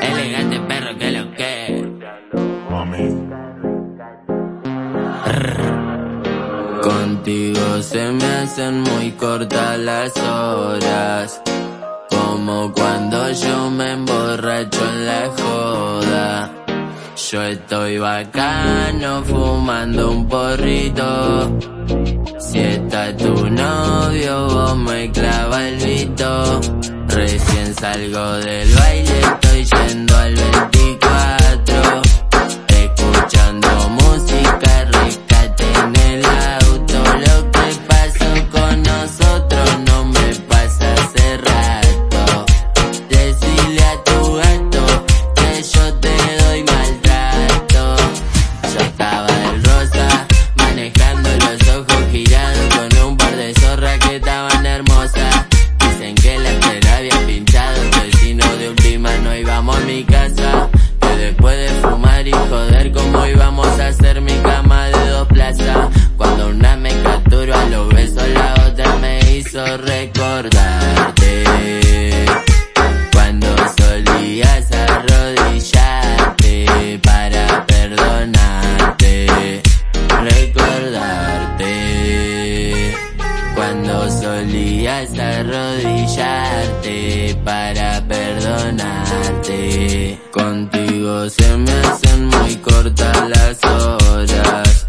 Elegante perro que lo que. Contigo se me hacen muy cortas las horas. Como cuando yo me emborracho en la joda. Yo estoy bacano fumando un porrito. Si está tu novio, vos me clavas. Recién salgo del baile, estoy yendo al vestido basta arrodillarte para perdonarte. Contigo se me hacen muy cortas las horas,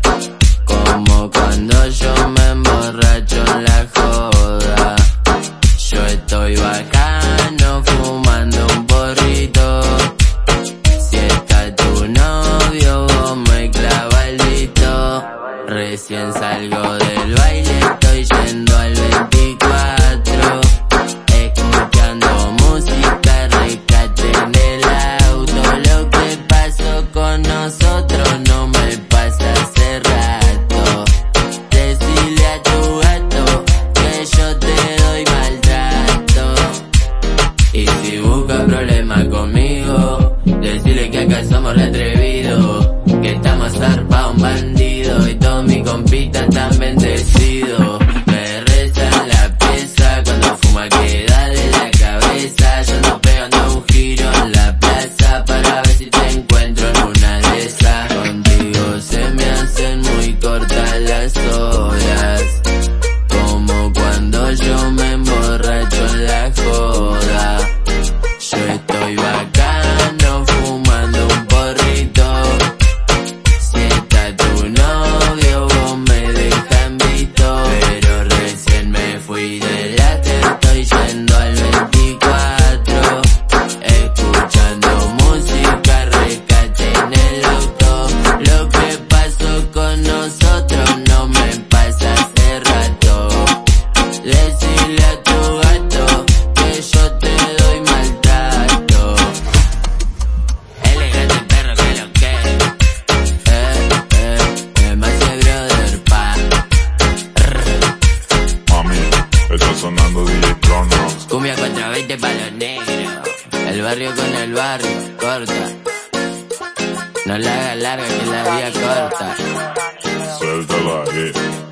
como cuando yo me emborracho en la joda. Yo estoy bajando. que somos retrevidos, que estamos zarpa un bandido y todos mis compitas están bendecidos. Cumbia 420 pa' los negros. El barrio con el barrio, corta. No la haga larga que la vida corta. Suelta la